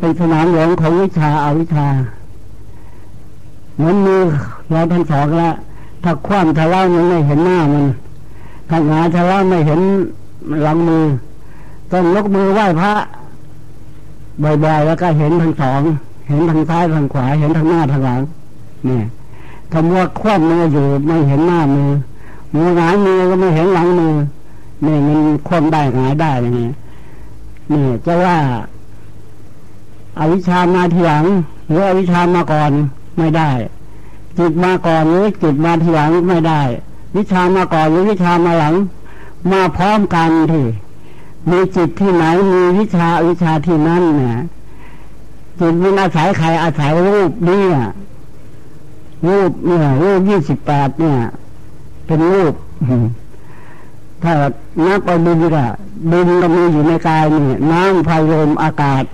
เป็นสนามหลวงของวิชาอาวิชาเหมือนมือเราทั้งสองแล้วถ้าคว่ำทะเลาะมันไม่เห็นหน้ามันถ้าหงายทะเลาะไม่เห็นหลังมือ ต้องยกมือไหว้พระบ่อยๆแล้วก็เห็นทั้งสองเห็นทางซ้ายทางขวา เห็นทางหน้าทางหลังเนี่ยคำว่าคว่ำมืออยู่ไม่เห็นหน้ามือมือหงายมือก็ไม่เห็นหลังมือเนี่ยมันคว่ำได้หงายได้อย่างนี้นี่จะว่า อวิชามาทีหลัง หรืออวิชามาก่อนไม่ได้ จิตมาก่อนหรือจิตมาทีหลังไม่ได้ วิชามาก่อนหรือวิชามาหลัง มาพร้อมกันทีมีจิตที่ไหนมีวิชาวิชาที่นั่นเนี่ยจิตมันอาศัยใครอาศัยรูปนี่รูปเนี่ยรูปยี่สิบแปดเนี่ย เป็นรูปถ้านับเอาดินก็ดินก็มีอยู่ในกายนี่น้ำไฟลมอากาศ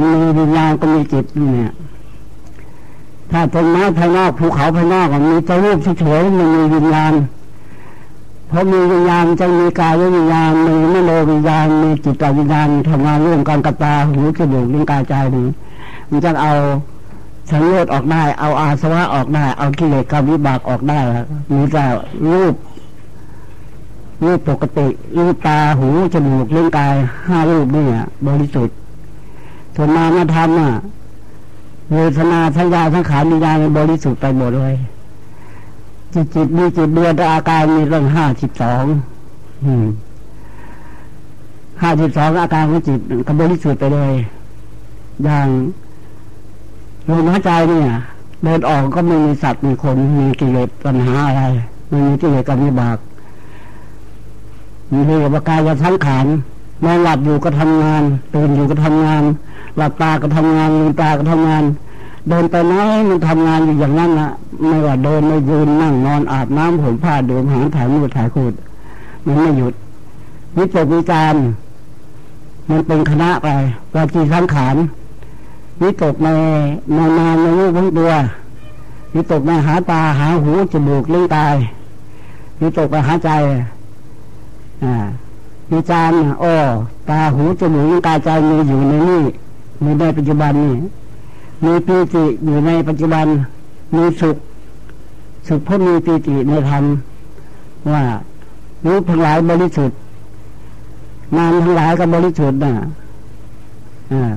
มีวิญญาณก็มีจิตเนี่ยถ้าต้นไม้ภายนอกภูเขาภายนอกมีแต่รูปเฉยๆมันมีวิญญาณเพราะมีวิญญาณจะมีกายวิญญาณมีมโนวิญญาณมีจิตวิญญาณทำงานร่วมกันกับตาหูจมูกลิ้นกายใจนี้มันจะเอาสังโยชน์ออกได้ เอาอาสวะออกได้ เอากิเลสกรรมวิบากออกได้มีแต่รูป รูปปกติรูปตาหูจมูกลิ้นกายห้ารูปนี่บริสุทธิ์ ส่วนนามธรรมอะเวทนาสัญญาสังขารมีญาณบริสุทธิ์ไปหมดเลย จิตจิตมีจิตเดือนอาการมีเรื่องห้าสิบสองห้าสิบสองอาการของจิตก็บริสุทธิ์ไปเลย อย่างลมหายใจเนี่ยเดินออกก็ไม่มีสัตว์มีคนมีกิเลสปัญหาอะไรไม่มีกิเลสกรรมวิบากมีเรื่องกายสังขาร นอนหลับอยู่ก็ทำงาน ตื่นอยู่ก็ทำงาน หลับตาก็ทำงานลืมตาก็ทำงาน เดินไปไหนมันทำงานอยู่อย่างนั้นนะไม่ว่าเดินไม่ยืนนั่งนอนอาบน้ำผมผ้าดื่มหางถ่ายมือถ่ายขูดมันไม่หยุดวิจารวิจารมันเป็นคณะไปวาจีสังขารวิตกในนานานในรูปทั้งตัววิตกในหาตาหาหูจมูกลิ้นกายวิตกไปหาใจอ่า วิจารณ์อ้อตาหูจมูกกายใจมีอยู่ในนี้มีในปัจจุบันนี้มีปีติอยู่ในปัจจุบัน มีสุข สุขเพราะมีปีติในธรรมว่ารู้ทั้งหลายบริสุทธิ์นามทั้งหลายก็บริสุทธิ์นะอ่า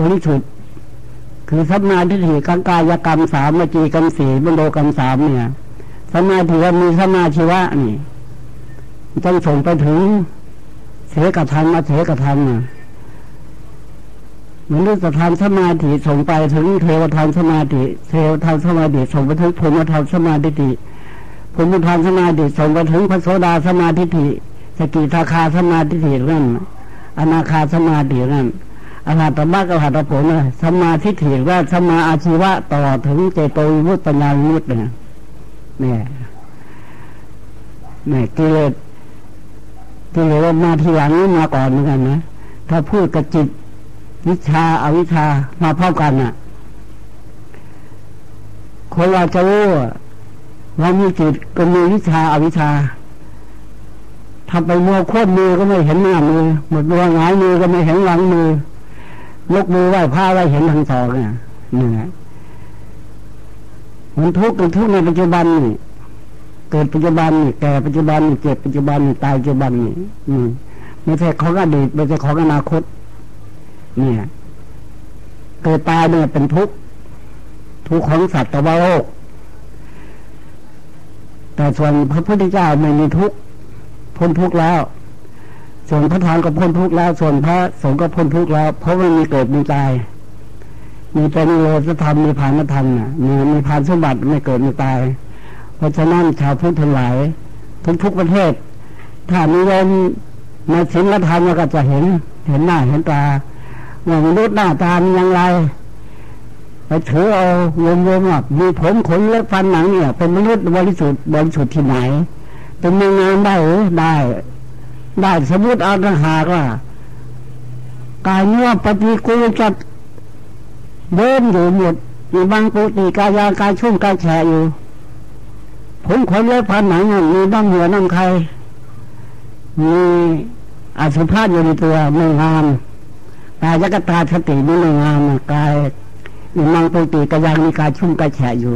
บริสุทธิ์คือสัมมาทิฏฐิกังกายกรรมสามมจีกรรมสี่บรรโดกรรมสามเนี่ยสัมมาทิฏฐิมีสัมมาชีวะนี่ ต้องส่งไปถึงเสกธรรมมาเสกธรรมเนี่ยมนุษย์ธรรมสมาธิส่งไปถึงเทวธรรมสมาธิเทวธรรมสมาธิส่งไปถึงภูมิธรรมสมาธิภูมิธรรมสมาธิส่งไปถึงพระโสดาสมาธิสกิทาคาสมาธินั่นอนาคาสมาธินั่นอรหัตมรรคอรหัตผลนะสมาธิถิว่าสมาอาชีวะต่อถึงเจโตวิมุตติญาวิมุตติเนี่ยเนี่ยเนี่ยกิเลส กิเลสมาทีหลังมาก่อนเหมือนกันนะถ้าพูดกับจิตวิชาอาวิชามาพร้อมกันน่ะ คนเราจะรู้ว่ามีจิตก็มีวิชาอาวิชาทำไปมัวโคตรมือก็ไม่เห็นหน้ามือหมดตัวหงายมือก็ไม่เห็นหลังมือยกมือไหว้พระไหว้เห็นทางสองเนี่ยนี่ยมันทุกข์กันทุกข์ในปัจจุบันนี่ เกิดปัจจุบันนี่แก่ปัจจุบันนี่เจ็บปัจจุบันนี่ตายปัจจุบันนี่อืมไม่ใช่ของอดีตไม่ใช่ของอนาคต เนี่ยเกิดตายเนี่ยเป็นทุกข์ทุกข์ของสัตว์ตะวันโลก แต่ส่วนพระพุทธเจ้าไม่มีทุกข์พ้นทุกข์แล้ว ส่วนพระธรรมก็พ้นทุกข์แล้ว ส่วนพระสงฆ์ก็พ้นทุกข์แล้ว เพราะมันมีเกิดมีตายมีเป็นโลสธรรมมีผานธรรมน่ะมีมีผานสมบัติไม่เกิดไม่ตาย ราะฉะนั้นชาวพุทธทั้งหลายทุกทุกประเทศ ถ้ามีลมในศีลธรรมก็จะเห็น เห็นหน้าเห็นตาว่ามนุษย์หน้าตามีอย่างไรไปถือเอาโยมโยมอะมีผมขนเล็บฟันหนังเนี่ย เป็นมนุษย์บริสุทธิ์บริสุทธิ์ที่ไหน เป็นมีงานได้หรือได้ ได้สมมติเอาทหากว่ากายเนื้อปฏิกูลจัดเดินอยู่หมดมีบางปุติกายากายชุ่มกายแฉอยู่ ผมขนเล็บฟันหนังมีบ้างเหนือน้ำใครมีอาสุภาพอยู่ในตัวไม่งามกายกตาสตินี่ไม่งามกายอิมังปุติกระยังมีกายชุ่มกายแฉะอยู่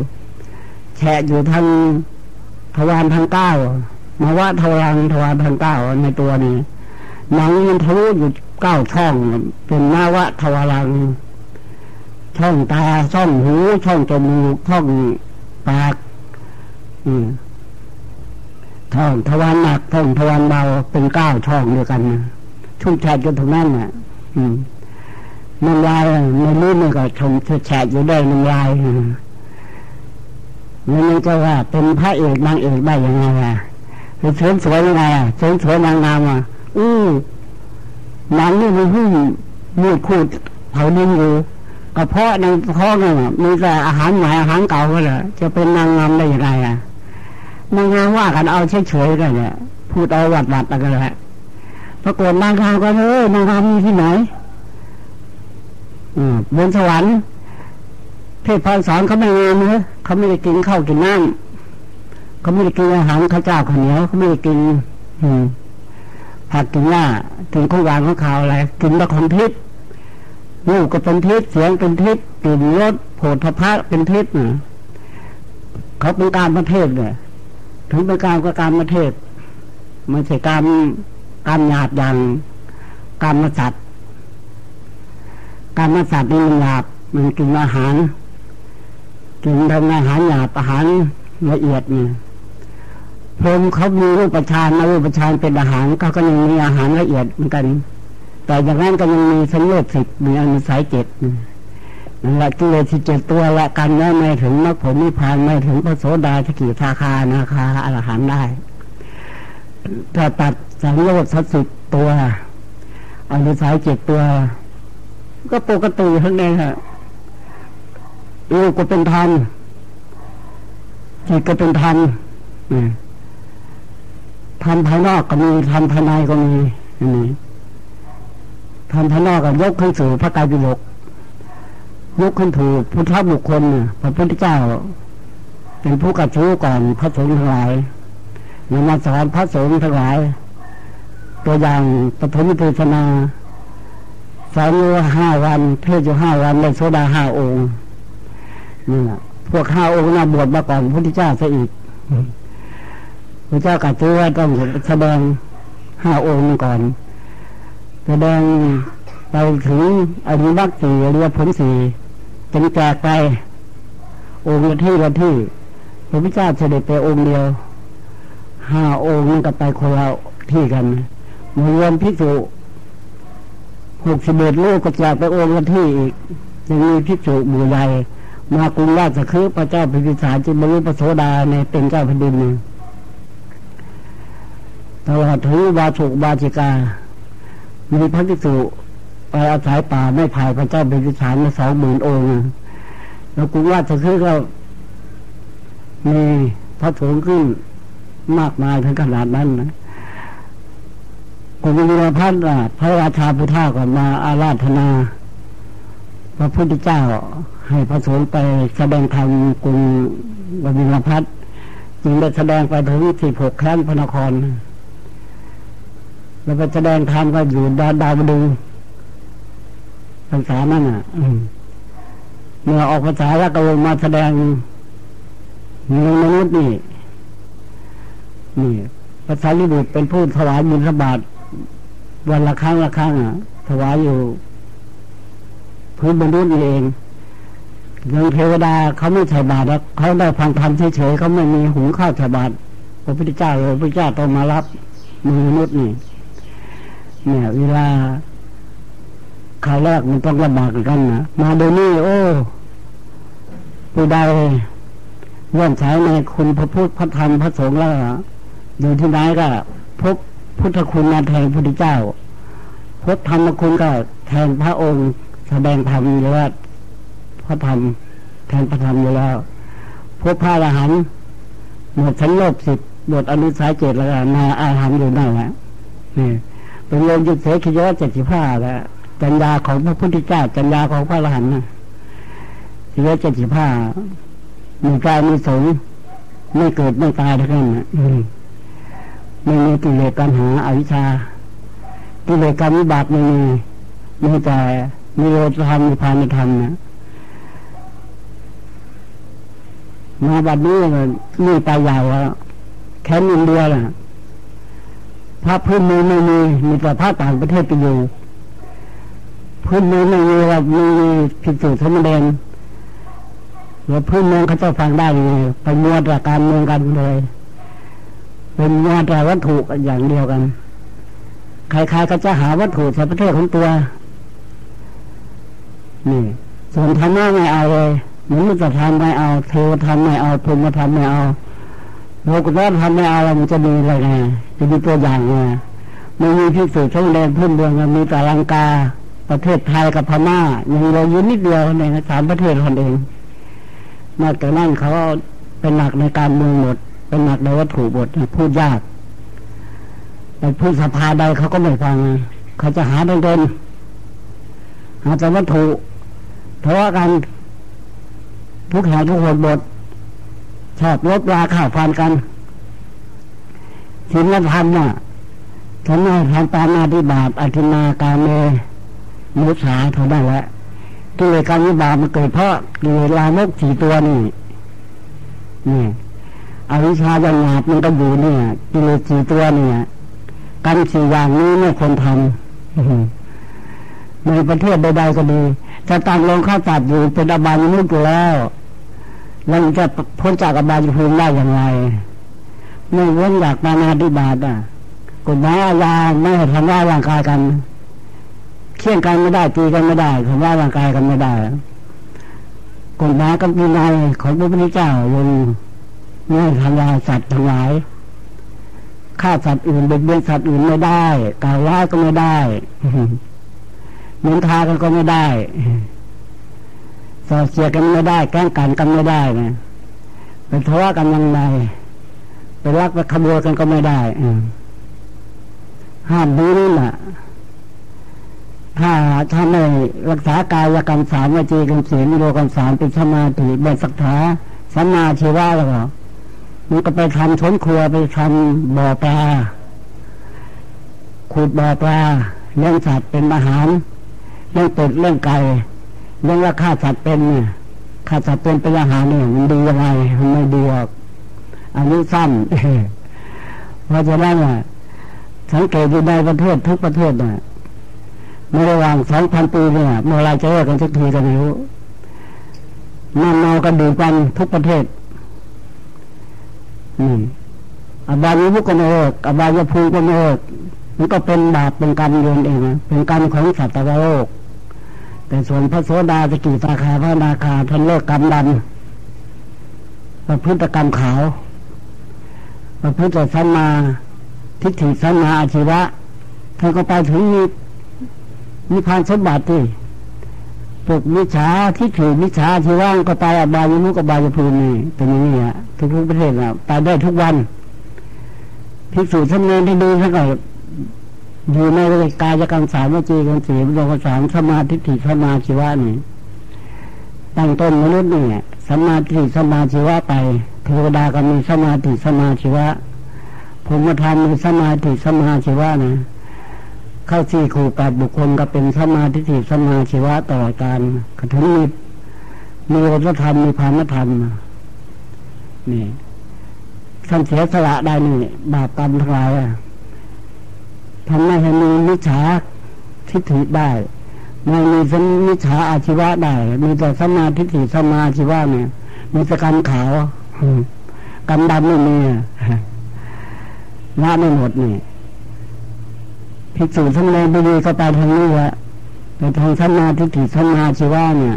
แฉะอยู่ทางทวารทางเก้ามาว่าทวารทวารทางเก้าในตัวนี้หนังมันทะลุอยู่เก้าช่อง เป็นนาวะทวารัง ช่องตาช่องหู ช่องจมูกช่องปาก ท่องทวารหนักท่องทวารเบาเป็นเก้าช่องเดียวกันนะชุ่มแฉะจนถึงนั่นน่ะ อืมน้ำลายในมือมันก็ชมแฉะอยู่ด้น้ำลายแล้วมันจะว่าเป็นพระเอกนางเอกได้ยังไงอะคือเสริมสวยยังไงอะเสริมสวยนางงามอะอู้หนังนี่มันหุ้มมีดคูดเผาดินอยู่กระเพาะในท้องนี่มีแต่อาหารใหม่อาหารเก่าก็เลยจะเป็นนางงามได้ยังไงอะ นางงามว่ากันเอาเฉยๆกันเนี่ยพูดเอาหวัดหวัดกันเลยปรากฏนางงามก็เฮ้ยนางงามมีที่ไหนบนสวรรค์เทพพรสอนเขาไม่งามเลยเขาไม่ได้กินข้าวกินน้ำเขาไม่ได้กินอาหารข้าวเจ้าข้าวเหนียวเขาไม่ได้กิน อืมผักกินหญ้ากินข้าวหวานข้าวขาวอะไรกินแต่ของทิพย์ลูกก็เป็นทิพย์เสียงเป็นทิพย์กลิ่นรสโผฏฐพัเป็นทิพย์เนี่ยเขาเป็นการประเทศเนี่ย ถึงเป็นการก็การประเทศไม่ใช่การการหยาบอย่างการมาสัตว์การมาสัตว์นี่มันหยาบมันกินอาหาร กินทำอาหารหยาบอาหารละเอียดเนี่ยพรมเขามีรูปประชานมารูปประชานเป็นอาหารเขาก็ยังมีอาหารละเอียดเหมือนกัน แต่อย่างนั้นก็ยังมีสัญญาสิบมีอนุสัยเจ็ดนั่ ละกิเลสที่เจ็ดตัวละกันนไม่ถึงมรรคผลนิพพานไม่ถึงพระโสดาสกิทาคานาคาอรหันได้ถ้าตัดสัญญาสัตสิบตัวอนุสัยเจ็ดตัว ก็ปกติทั้งนั้นฮะลูกก็เป็นธรรมจิตก็เป็นธรรมทำภายนอกก็มีทำภายในก็มีนี่ทำภายนอกก็ยกขึ้นสู่พระกายปิฎก ยกขึ้นถูกพุทธบุคคลพระพุทธเจ้า เป็นผู้กัดชู้ก่อนพระสงฆ์ทั้งหลายนำมาสอนพระสงฆ์ทั้งหลาย ตัวอย่างปฐมเทศนาสอนอยู่ห้าวัน เทศอยู่ห้าวันได้โซดาห้าองค์นี่แหละพวกห้าองค์น่าบวชมาก่อนพระพุทธเจ้าซะอีกพระเจ้ากัดซื้ว่าต้องแสดงห้าองค์ก่อนแสดงไปถึงอริมักสี่อริยผลสี่ จะแจกไปองค์ละที่ละที่ พระพุทธเจ้าเสด็จไปองค์เดียวห้าองค์ก็ไปคนละที่กันมรวมพิสุหกสิบเอ็ดลูกก็แจกไปองค์ละที่อีกยังมีพิสุบูใหญ่มากรุงราชคือพระเจ้าพิพิสารจิบรุปโสดาในเป็นเจ้าแผ่นดินตลอดถึงบาสุกบาจิกา มีพระภิกษุ ไปอาศัยป่าไม่ภายพระเจ้าเป็นวิสารมาสองหมื่นองค์แล้วกุว่าจะคือก็มีพระสงฆ์ขึ้นมากมายถึงขนาดนั้นนะกุมีรพัฒน์พระราชาพุทธาก่อนมาอาราธนา พระพุทธเจ้าให้พระสงฆ์ไปแสดงธรรมกรุงวิรพัฒน์จึงได้แสดงไปถึงสิบหกแคว้นพระนคร แล้วไปแสดงธรรมก็อยู่ดาวดาวดึง ภาษานั่นอะเมื่อออกภาษาแล้วก็ลงมาแสดงในมนุษย์นี่ นี่ภาษาลิบุตรเป็นผู้ถวายมินสบาทวันละครั้งละครั้งอะ ถวายอยู่ พื้นมนุษย์นี่เองยังเทวดาเขาไม่ใช่บาตรแล้วเขาได้ฟังธรรมเฉยๆเขาไม่มีหุงข้าวใส่บาตรพระพุทธเจ้าเลยพระพุทธเจ้าต้องมารับมือมนุษย์นี่ เนี่ย เวลา คราวแรกมันต้องลำบากกันนะมาเดี๋ยวนี้โอ้ผู้ใดย่อมใช้ในคุณพระพุทธพระธรรมพระสงฆ์แล้วอยู่ที่ไหนก็พบพุทธคุณมาแทนพระพุทธเจ้าพบธรรมคุณก็แทนพระองค์ แสดงธรรมอยู่แล้วพระธรรมแทนพระธรรมอยู่แล้วพบพระอรหันต์หมดชั้นโลกสิบบทอนุสายเจตแล้วมาอาหารอยู่นั่นแหละนี่เป็นโยมยุทธเสกขียะเจ็ดสิบห้าแล้ว จัญญาของพระพุทธเจ้าจัญญาของพระอรหันต์นะเสียเจ็ดสิบห้ามีกายมีสงไม่เกิดไม่ตายทั้งนั้นไม่มีกิเลสปัญหาอาวิชชากิเลสกรรมวิบากไม่มีมีแต่มีโลธรรมมีพานธรรมนะมาบัดนี้มีตายาวแล้วแค่อินเดียล่ะพระพื้นเมืองไม่มีมีแต่พระต่างประเทศไปอยู่ พื้นเมืองไม่มีว่ามีผิดสูตรสมเด็จว่าพื้นเมืองเขาจะฟังได้เลยไปมัวแต่การเมืองกันเลย เป็นมัวแต่วัตถุอย่างเดียวกันใครๆก็จะหาวัตถุในประเทศของตัว นี่ ส่วนธรรมะไม่เอาเลยมนุษยธรรมไม่เอาเทวธรรมไม่เอาพรหมธรรมไม่เอาโลกุตธรรมไม่เอามันจะมีอะไรไงจะมีตัวอย่างไงไม่มีพิสูจน์ช่องแดนพื้นเมืองมีแต่ลังกา ประเทศไทยกับพม่ายังเรายืนนิดเดียวในสามประเทศคนเองนอกจากนั้นเขาเป็นหนักในการเมืองหมด เป็นหนักในวัตถุหมดพูดยากแต่พูดสภาใดเขาก็ไม่ฟัง เขาจะหาเดินหาแต่วัตถุทะเลาะกันทุกแห่งทุกคนหมดชอบลบราข่าวฟันกันศีลธรรมน่ะทำไมทำตามนาทิบาปอธินาการเม มุสาเท่านั้แหละกิเลสการวิบากมันเกิดเพราะกิเลสลามกสี่ตัวนี่นี่อวิชชาอย่างหยาบมันก็อยู่เนี่ยกิเลสสี่ตัวเนี่ยกันสี่อย่างนี้ไม่ควรทำในประเทศใดๆก็ดีจะตั้งลงข้าจัดอยู่เป็นอบายมุกอยู่แล้วเราจะพ้นจากอบายภูมิได้อย่างไรไม่เว้นอยากมานาดิบาตอะกฎหมายอาญาไม่ให้ทำร้ายร่างกายกัน เคี่ยงกันไม่ได้ตีกันไม่ได้ทำร้ายร่างกายกันไม่ได้กฎหมายกับวินัยของพระพุทธเจ้ายังไม่ทำลายสัตว์ทั้งหลายฆ่าสัตว์อื่นเบียดเบียนสัตว์อื่นไม่ได้กล่าวร้ายก็ไม่ได้เหมือนทากันก็ไม่ได้สอดเสียกันไม่ได้ แกล้งกันกันไม่ได้นะเป็นทะเลาะกันยังไงไปรักไปขโมยกันก็ไม่ได้ห้ามนี้นี่แหละ ถ้าถ้าไม่รักษากายกรรมสามวจีกรรมศีลโลกรรมสามเป็นสมาธิเบญสักถาสัมมาชีวะแล้วก็มันก็ไปทำชนครัวไปทำบ่อปลาขุดบ่อปลาเลี้ยงสัตว์เป็นอาหารเลี้ยงเป็ดเลี้ยงไก่เรื่องว่าฆ่าสัตว์เป็นเนี่ยฆ่าสัตว์เป็นเป็นอาหารเนี่ยมันดียังไงมันไม่ดีหรอกอันนี้สั้นเพราะฉะนั้นอะสังเกตอยู่ในประเทศทุกประเทศเนี่ย ในระหว่างสองพันปีเนี่ยเมื่อไรจะเลิกกันสักทีกันไม่รู้นั่นเมากันดื่มกันทุกประเทศนี่อบายมุกก็ไม่เลิกอบายภูมิก็ไม่เลิกมันก็เป็นบาปเป็นกรรมโยนเองเป็นกรรมของสัตว์โลก แต่ส่วนพระโสดาสกิตาคาพระนาคาท่านเลิกกรรมดำประพฤติกรรมขาวประพฤติสัมมาทิฏฐิสัมมาอาชีวะท่านก็ไปถึงมี มีพานสมบัติที่ปลุกมิจฉาทิฏฐิมิจฉาชีวะก็ไปอบายมุกอบายภูมินี่เป็นอย่างนี้อะทุกประเทศอะไปได้ทุกวันภิกษุทำงานได้ดีทั้งหมดอยู่ในกายกรรมสามวจีกรรมสี่โลกสามสมาธิถิสมาชีวะนี่ตั้งต้นมนุษย์นี่สมาธิสมาชีวะไปเทวดาก็มีสมาธิสมาชีวะภูมิธรรมมีสมาธิสมาชีวะนะ เข้าสี่ขู่แปดบุคคลก็เป็นสมาธิสมาชีวะต่อการกระถึงมีมีวัฒธรรมมีพานธรรมนี่ท่านเสียสละได้นี่บาปกรรมทั้งหลายอะทำให้มีมิจฉาทิฏฐิได้ไม่มีสมิจฉาอาชีวะได้ มีแต่สมาทิฏฐิสมาชีวะเนี่ย มีแต่กรรมขาวกรรมดำไม่มีละไม่หมดนี่ พิสูจน์ทั้งแรงไปดีก็ไปทางนี้แหละไปทางสมาทิฏฐิสมาชีวะเนี่ย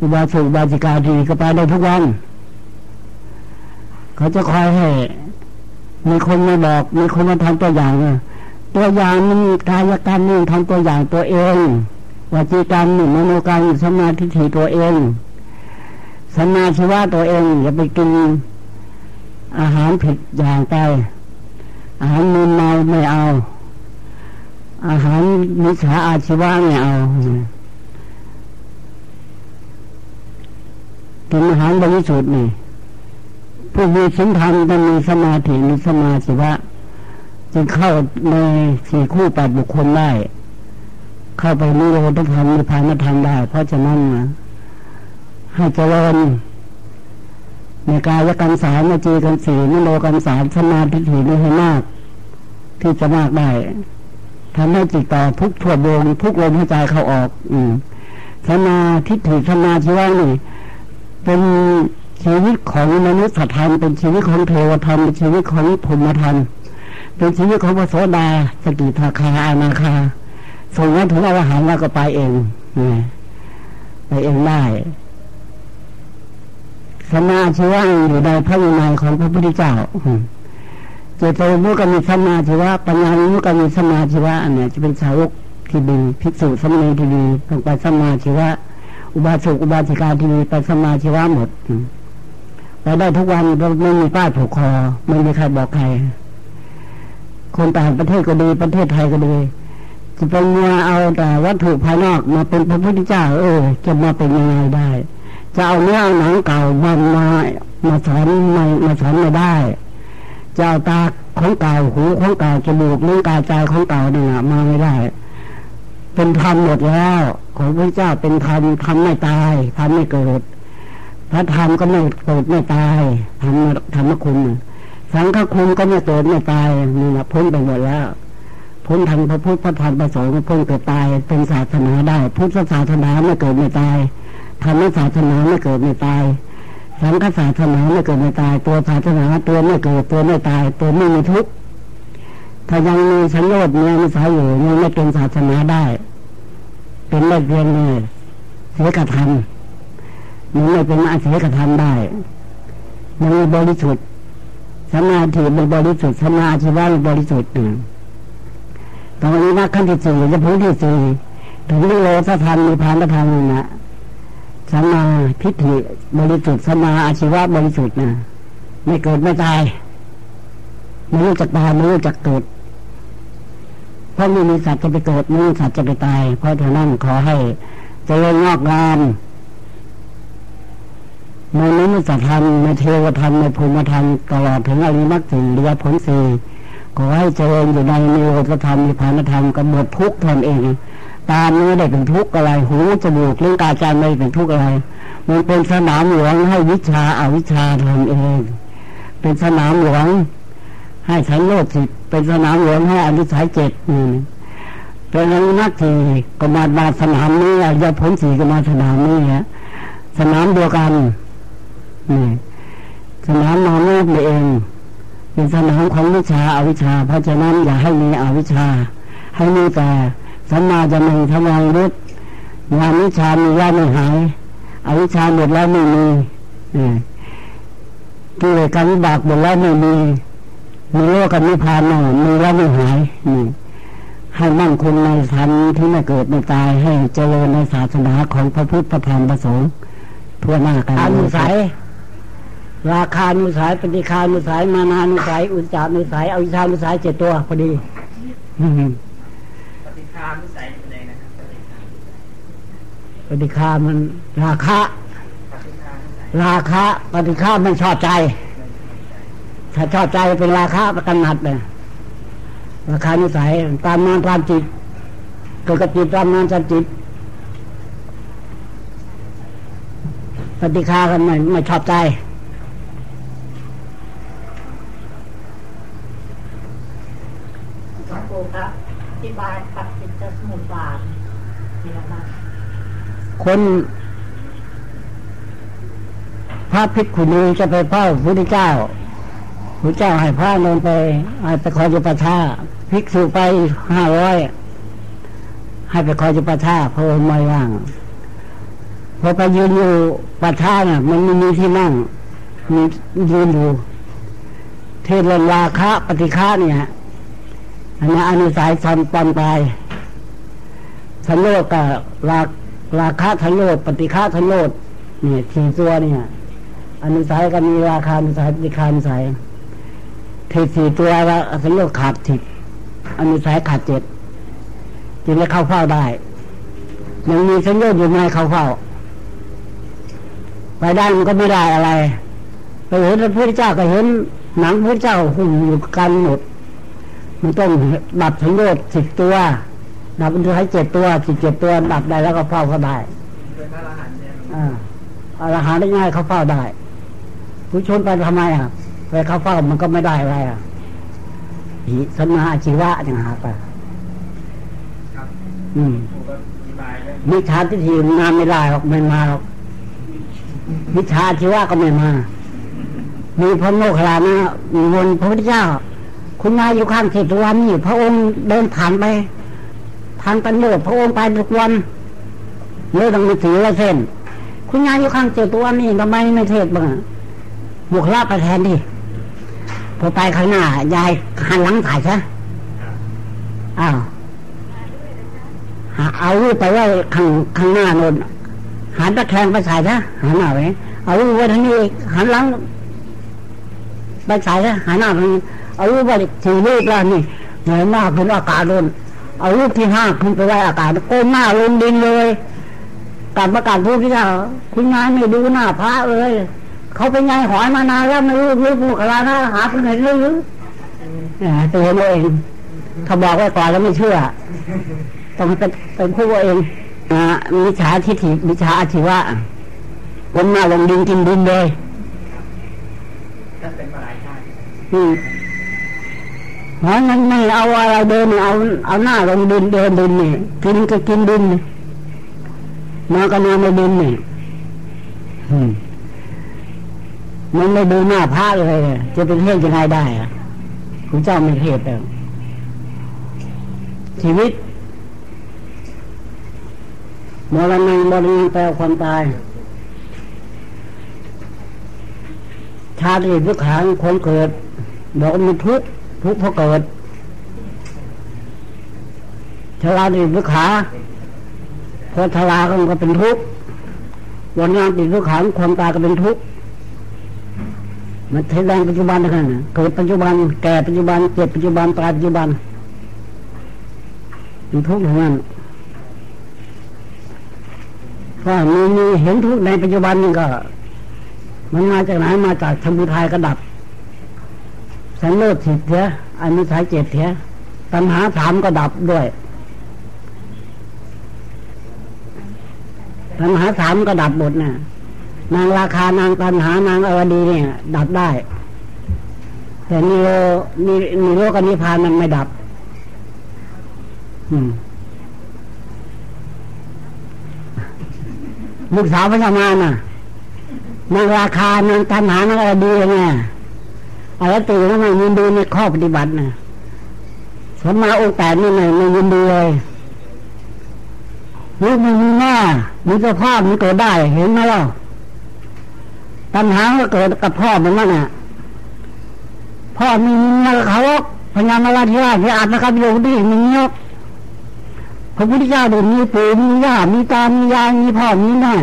อุบาสกบาจิกาดีก็ไปได้ทุกวัน เขาจะคอยให้มีคนมาบอกมีคนมาทำตัวอย่างเนี่ยตัวอย่างมันกายกรรมนี่ทำตัวอย่างตัวเองวจีกรรมนี่มโนกรรมสมาธิถีตัวเองสมาชีวะตัวเองอย่าไปกินอาหารผิดอย่างไป อาหารมึนเมาไม่เอา อาหารมิจฉาอาชีวะไม่เอากินอาหารบริสุทธิ์นี่ผู้มีสินธรรมต้องมีสมาธิมีสมาธิวะจึงเข้าในสี่คู่แปดบุคคลได้ เข้าไปนิโรธธรรมนิพพานธรรมได้ เพราะฉะนั้นนะให้เจริญในกายกรรมสามนาจีกันสี่นิโรกรรมสามสมาธิถี่นี่ให้มาก ที่จะมากได้ทำให้จิตต่อทุกทั่วดวงทุกลมหายใจเข้าออก อืมสมาธิถี่สมาธิว่านี่ เป็นชีวิตของมนุษย์ธรรมเป็นชีวิตของเทวธรรมเป็นชีวิตของพรหมธรรมเป็นชีวิตของพระโสดาสกิทาคาอานาคาส่งนั้นถึงอรหันต์แล้วก็ไปเองไปเองได้สมาชีวะอยู่ในพระวินัยของพระพุทธเจ้า จโตมุกมีสมาชีวะปัญญามุกมีสมาชีวะอันเนี้ยจะเป็นสาวกที่ดีภิกษุสมณีที่ดีต้องไปสมาชีวะอุบาสกอุบาสิกาที่ดีไปสมาชีวะหมดไปได้ทุกวันไม่มีป้ายผูกคอไม่มีใครบอกใคร คนต่างประเทศก็ดีประเทศไทยก็ดีจะเป็นมาเอาแต่วัตถุภายนอกมาเป็นพระพุทธเจ้า เออ จะมาเป็นยังไงได้ จะเอาเนื้อเอาหนังเก่ามามามาสอนมามาสอนไม่ได้ เอาตาของเก่าหูของเก่าจมูกนิ้วกายใจของเก่าเนี่ยมาไม่ได้ เป็นธรรมหมดแล้ว ของพระเจ้าเป็นธรรมทำไม่ตายทำไม่เกิดพระธรรมก็ไม่เกิดไม่ตายธรรมธรรมคุณสังฆคุณก็ไม่เกิดไม่ตายนี่นะพ้นไปหมดแล้วพ้นทางพระพุทธพระธรรมพระสงฆ์พ้นเกิดตายเป็นศาสนาได้ พุทธศาสนาไม่เกิดไม่ตายธรรมศาสนาไม่เกิดไม่ตาย สังฆศาสนาไม่เกิดไม่ตาย ตัวศาสนาตัวไม่เกิดตัวไม่ตาย ตัวไม่มีทุกข์ถ้ายังมีสัญญาณมีมิสายอยู่ยังไม่เป็นศาสนาได้ เป็นได้เพียงเลยเสียกระทำมันไม่เป็นอาเสียกระทำได้มันบริสุทธิ์สมาธิเป็นบริสุทธิ์สมาธิว่าบริสุทธิ์หนึ่งตอนนี้นักขั้นที่สี่จะพูดที่สี่ถึงนิโรธธรรมมีพานธรรมนะ สัมมาทิฏฐิบริสุทธิ์สัมมาอาชีวะบริสุทธิ์นะไม่เกิดไม่ตายไม่รู้จักตายไม่รู้จักเกิดเพราะไม่มีสัตว์จะไปเกิดไม่มีสัตว์จะไปตาย เพราะฉะนั้นขอให้เจริญงอกงามในนิมิตธรรมในเทวธรรมในภูมิธรรมตลอดถึงอริมักสีเรียผลสีขอให้เจริญอยู่ในนิโรธธรรมมีพานธรรมกำหนดทุกข์ทนเอง ตาไม่ได้เป็นทุกข์อะไร หูจมูกลิ้นกายใจไม่ได้เป็นทุกข์อะไร มันเป็นสนามหลวงให้วิชาอาวิชาทำเอง เป็นสนามหลวง ให้ฉันโลดสิเป็นสนามหลวงให้อนุสัยเจ็ดนี่เป็นอนุนักสี่ก็มามาสนามนี้ยาผลสีก็มาสนามนี้ฮะสนามเดียวกันนี่สนามนอนรูปเองเป็นสนามของวิชาอาวิชา เพราะฉะนั้นอย่าให้มีอวิชา ให้มีแต่ สัมมาจะมีทำลายฤทธิ์งานวิชามีว่าไม่หายอวิชาหมดแล้วไม่มีกิเลสการวิบากหมดแล้วไม่มีมีโลกกันนิพพานหน่อยมีแล้วไม่หายนี่ให้มั่นคงในธรรมที่ไม่เกิดไม่ตายให้เจริญในศาสนาของพระพุทธพระธรรมพระสงฆ์ทั่วหน้ากันอนุสัย ราคานุสัยปฏิคานุสัยมานานุสัย อุจจานุสัยอวิชานุสัยเจ็ดตัวพอดีามิสัยเป็นไงนะครับปฏิฆามันราคะ ราคะปฏิฆามันชอบใจ ถ้าชอบใจเป็นราคะประกันหนัดเลยราคานิสัยตามนานตามจิตเกิดกับจิตตามนานตามจิตปฏิฆากันไม่ไม่ชอบใจสองโกครับที่บายปัดจิตสมุนบาทนี่แหละครับ คนพระภิกขุณีจะไปเฝ้าพระเจ้าพระเจ้าให้พระนนไปไปคอยจุปชาภิกษุไปห้าร้อยให้ไปคอยจุปชาเพราะไม่ว่างพอไปยืนอยู่ปัชาเนี่ยมันไม่มีที่นั่งมียืนอยู่เทศเราคะปฏิฆาเนี่ยอันนี้อนุสัยทำตอนไปทันโลกกับรา ราคาทันโลดปฏิฆาทันโลดเนี่ยสี่ตัวเนี่ยอนุสัยก็มีราคาอนุสัยปฏิฆาอนุสัยเทสี่ตัวล้วทันโลกขาดถิดอนุสัยขาดเจ็ดจึงได้เข้าเฝ้าได้ยังมีสัญญาอยู่ในเข้าเฝ้าไปได้มันก็ไม่ได้อะไรไปเห็นพระพุทธเจ้าก็เห็นหนังพระพุทธเจ้าหุ่มอยู่กันหมด มันต้องดับสังโยชน์สิบตัว ดับอุทายเจ็ดตัวสิบเจ็ดตัวดับได้แล้วก็เฝ้าก็ได้เป็นพระอรหันต์เนี่ยอ่ารหันต์ได้ง่ายเขาเฝ้าได้ ผู้ชนไปทำไมอะไปเขาเฝ้ามันก็ไม่ได้อะไรอะหิสมมาชีวะอย่างหากอะครับอืมผมก็อธิบาทิฏฐิงานไม่ได้หรอกไม่มาหรอกมิจฉาอาชีวะก็ไม่มา มีพระโมคคัลลานะมีวนพระพุทธเจ้า คุณนายอยู่ข้างเทตุวันนี่พระองค์เดินผ่านไป ทางตันโนดพระองค์ไปทุกวนเลยต้องมีถือละเส้น คุณยายอยู่ข้างเจตุวันนี่ทำไมไม่เทศบ้างบวกลาบไปแทนดิพอไปข้างหน้ายายหันหลังถ่ายซะอ้าวหาเอาลูกไปไว้ข้างข้างหน้าโนนหันตะแคงไปใส่ซะหันหน้าไว้เอาลูกไว้ทางนี้หันหลังไปใส่ซะหันหน้าไปเอาลูกไว้ถือลูกแล้วนี่เหนื่อยมากขึ้นอากาศโดน เอาลูกที่ห้าขึ้นไปไว้อากาศโก้มหน้าลงดินเลยกลับประกาศพูดที่เจ้าคุณงานไม่ดูหน้าพระเลยเขาเป็นไงหอยมานานแล้วไม่รู้รู้พูดกับเรานะหาคนไหนรู้เนี่ยตัวเราเองเขาบอกไว้ก่อนแล้วไม่เชื่อต้องเป็นเป็นผู้เองอ่ามิจฉาทิฏฐิมิจฉาอาชีวะวนมาลงดินกินดินเลยท่านเป็นมาหลายชาติ เพราะนั้นไม่เอาอะไรเดินเอาเอาหน้าลงดินเดินดินนี่กินก็กินดินนี่นอนก็นอนในดินนี่อืมมันไม่ดูหน้าพระเลย จะเป็นเทศยังไงได้อะคุณเจ้าไม่เทศแล้วชีวิตมรณะมรณะแปลว่าความตาย ชาติทุกขังความเกิดบอกว่ามันทุกข์ ทุกข์เพราะเกิดชราติทุกขาพอชราก็มันก็เป็นทุกข์วันงานติดทุกขังความตายก็เป็นทุกข์มันแสดงปัจจุบันเท่านั้นนะเกิดปัจจุบัน แก่ปัจจุบันเจ็บปัจจุบันตายปัจจุบันเป็นทุกข์ทั้งนั้นว่ามีมีเห็นทุกข์ในปัจจุบันนี่ก็ มันมาจากไหนมาจากธรรมุทัยกระดับ สันโลดสิบเถอะอันนี้สายเจ็ดเถอะปัญหาถามก็ดับด้วยปัญหาถามก็ดับหมดนะนางราคานางปัญหานางอวดีเนี่ย ดับได้ แต่นิโรนินิโรกับนิพพานมันไม่ดับ อืมลูกสาวพระมาน่ะ นางราคานางตันหานางอะไรดีไง อะไรตื่นแล้วมันยินดีในข้อปฏิบัตินะสมมาองค์แปดนี่ไม่ไม่ยินดีเลยลูกมันมีหน้ามีสภาพมันเกิดได้ เห็นไหมล่ะตัณหาก็เกิดกับพ่อเหมือนกันน่ะ พ่อมีเงินเขาพญามาลาธิราชที่อาจนะครับโยดีมีเงยพระพุทธเจ้าดูมีปู่มีย่ามีตามียายมีพ่อมีแม่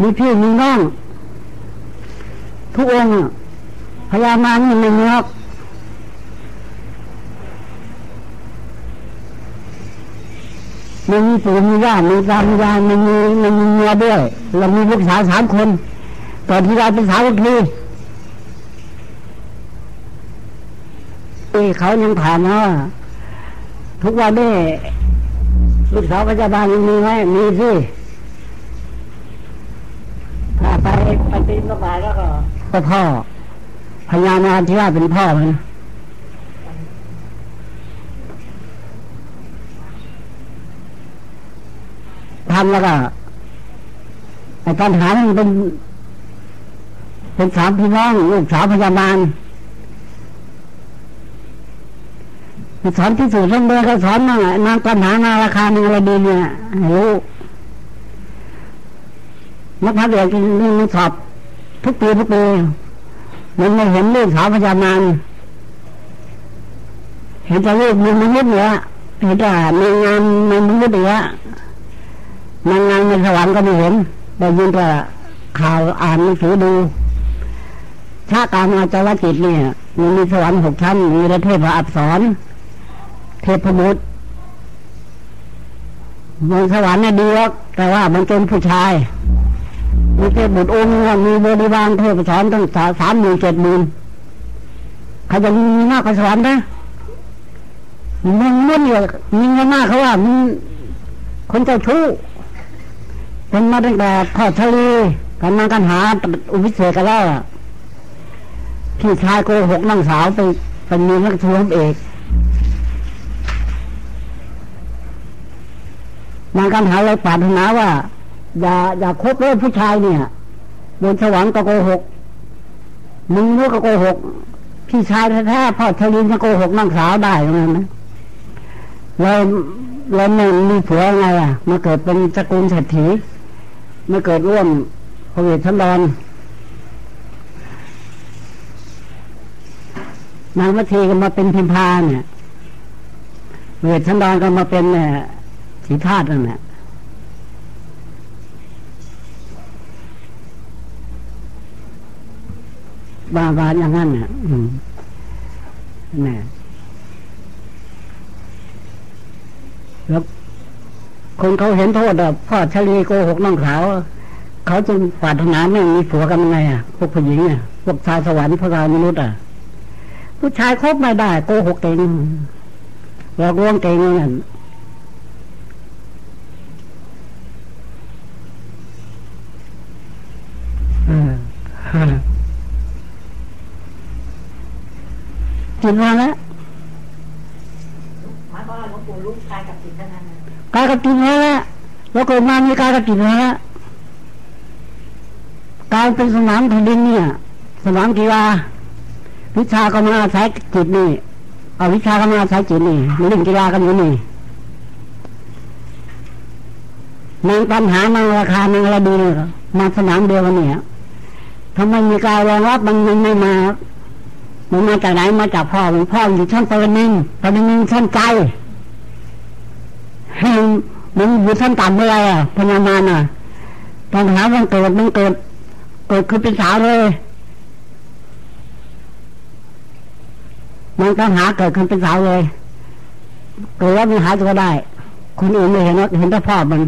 มีพี่มีน้อง ทุกองค์ พญามานี่ไม่มีหรอกไม่มีปู่มีย่ามีตามียายไม่มีไม่มีเมียด้วยเรามีลูกสาวสามคน ตอนที่เราเป็นสาวทีเขายังถามว่าทุกวันนี้ลูกสาวพยาบาลยังมีไหมมีสิถ้าไปไปตีนก็ไปแล้วก็ก็พ่อ พญานาที่ว่าเป็นพ่อมันทำแล้วก็ไอ้ปัญหามันเป็น เป็นสามพี่น้องลูกสาวพยาบาลสอนพิสูจน์เรื่องเบอร์เขาสอนมั่งนางปัญหานาราคาหนึ่งอะไรดีเนี่ยให้รู้นักพัฒน์เด็กเรื่องสอบทุกปีทุกปี มันไม่เห็นลูกสาวพยามานเห็นแต่ลูกมีมนุษย์เหนือเห็นแต่มีงานในมนุษย์เหนือนางงานในสวรรค์ก็ไม่เห็นได้ยินแต่ข่าวอ่านหนังสือดูชาการอาจารย์จิตเนี่ยมันมีสวรรค์หกชั้นมีประเทศพระอักษรเทพบุตรบนสวรรค์น่ะดีแล้วแต่ว่ามันเป็นผู้ชาย มีเทพบุตรองค์ว่ามีบริวารเทพสอนตั้งสามหมื่นเจ็ดหมื่นเขาจะมีมากกว่าสวรรค์นะมึงมุ่นอยู่มีเงินมากเขาว่ามึงคนเจ้าชู้เป็นมาตั้งแต่ทอดทะเลกันมากันหาอุปเศษกันแล้วพี่ชายโกหกน้องสาวไปเป็นมีนักทวมเอกนางกันหาเลยปรารถนาว่า อย่าอย่าคบเลยผู้ชายเนี่ย บนสวรรค์ก็โกหก มึงรู้ก็โกหก พี่ชายแท้ๆพ่อทลินจะโกหกน้องสาวได้ยังไงนะเราเราไม่มีผัวไงอะ มาเกิดเป็นตระกูลเศรษฐีมาเกิดร่วมพระเวทชันดรนนางวัทีก็มาเป็นพิมพาเนี่ยเวทชันดรก็มาเป็นเนี่ยสีธาตุนั่นแหละ บาบาอย่างนั้นเนี่ยนี่แล้วคนเขาเห็นโทษอะพ่อชลีโกหกน้องสาวเขาจึงปรารถนาไม่มีผัวกันยังไงอะพวกผู้หญิงอะพวกชายสวรรค์พวกชามนุษย์อะผู้ชายคบไม่ได้โกหกเก่งหลอกลวงเก่งนั่นออเออ กินมาแล้วหมายความว่าหลวงปู่ลูกชายกับจิตเท่านั้นนะกายกับกินมาแล้วแล้วเกิดมามีกายกับกินมาแล้วกายเป็นสนามแผ่นดินเนี่ย สนามกีฬาวิชาก็มาอาศัยจิตนี่เอาวิชาก็มาอาศัยจิตนี่เล่นกีฬากันอยู่นี่นางปัญหานางราคานางอะไรดีเนี่ยมาสนามเดียวกันเนี่ยทำไมมีกายรองรับมันมันไม่มา มันมาจากไหนมาจากพ่อมันพ่ออยู่ชั้นปรนินปรนินชั้นใจให้มันอยู่ชั้นต่ำเมื่อไรอะพญามารอะตอนหาวันเกิดมันเกิดเกิดคือเป็นสาวเลยมันต้องหาเกิดขึ้นเป็นสาวเลยเกิดแล้วมันหายตัวได้ คนอื่นไม่เห็นว่าเห็นแต่พ่อมัน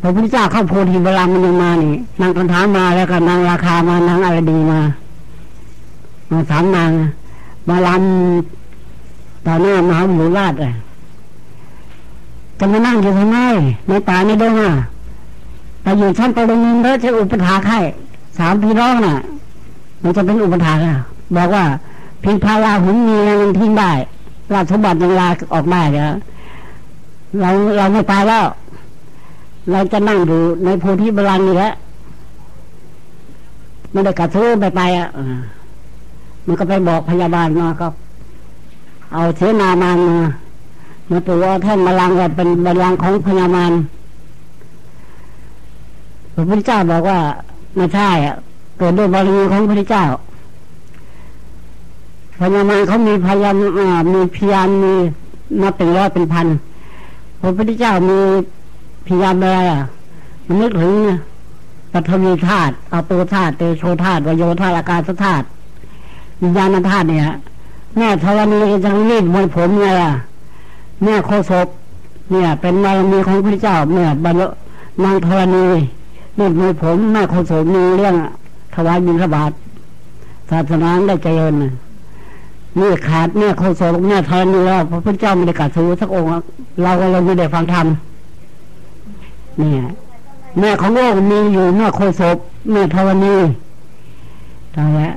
พระพุทธเจ้าเข้าโพธิเวลามันยังมานี่นางกันถามมาแล้วก็นางราคามานางอะไรดีมา มาสามนางมาลำต่อหน้ามหาหมูราชเลยจะมานั่งอยู่ทำไมในป่าในดงอะไปอยู่ชั้นปรมินทร์แล้วจะอุปถากให้สามพี่น้องน่ะ มันจะเป็นอุปถาอะบอกว่าเพียงพาลาหุนมียังทิ้งได้ราชสมบัติยังลาออกได้เดี๋ยวเราเราไม่ไปแล้ว เราจะนั่งอยู่ในโพธิบาลนี่แหละไม่ได้กระทือไปไปอะ มันก็ไปบอกพยาบาลมาก็เอาเสนามามามาตัวว่าท่านมาลังว่าเป็นบาลังของพญามารพระพุทธเจ้าบอกว่าไม่ใช่อะเกิดด้วยบารมีของพระพุทธเจ้าพญามารเขามีพยามามีพยานมีนับเป็นร้อยเป็นพันพระพุทธเจ้ามีพยานอะไรอะมันนึกถึงปฐวีธาตุอาโปธาตุเตโชธาตุวโยธาตุอากาศธาตุ วิญญาณธาตุเนี่ยแม่ธรณีจังรีดมวยผมไงอะแม่โคศพเนี่ย เป็นบารมีของพระเจ้าแม่บรรนางธรณีรีดมวยผมแม่โคศพมีเรื่องถวายบิณฑบาตศาสนาได้เจริญน่ะนี่ขาดแม่โคศพแม่ธรณีแล้วพระพุทธเจ้าไม่ได้กัดสูสักองค์เราก็เลยไม่ได้ฟังธรรมเนี่ยแม่ของโลกมีอยู่แม่โคศพแม่ธรณีตายแล้ว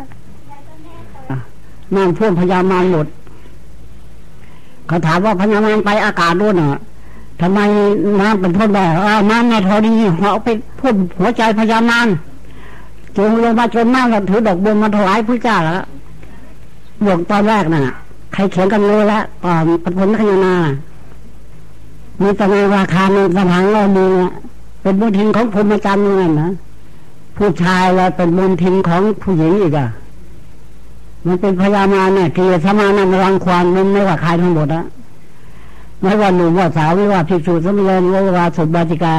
น้ำท่วมพญามารหมดเขาถามว่าพญามารไปอากาศด้วยน่ะทำไมน้ำเป็นท่วมได้อ้าวน้ำในทอดีเขาไปพ่นหัวใจพญามารจงลงมาจนมากแล้วถือดอกบัวมาถวายพระเจ้าแล้วบวกตอนแรกน่ะ ใครเขียนกันรู้แล้วก่อนปฐมขยานามีตะในราคาในสถานเรามีเนี่ยเป็นบุญทินของพรหมจรรย์นั่นนะผู้ชายแล้วเป็นบุญทินของผู้หญิงอีกอะ มันเป็นพยามาเนี่ยกิเลสมานันรังควานมันไม่ว่าใครทั้งหมดอะไม่ว่าหนุ่มว่าสาวไม่ว่าภิกษุสมณเณรไม่ว่าสุบาติกา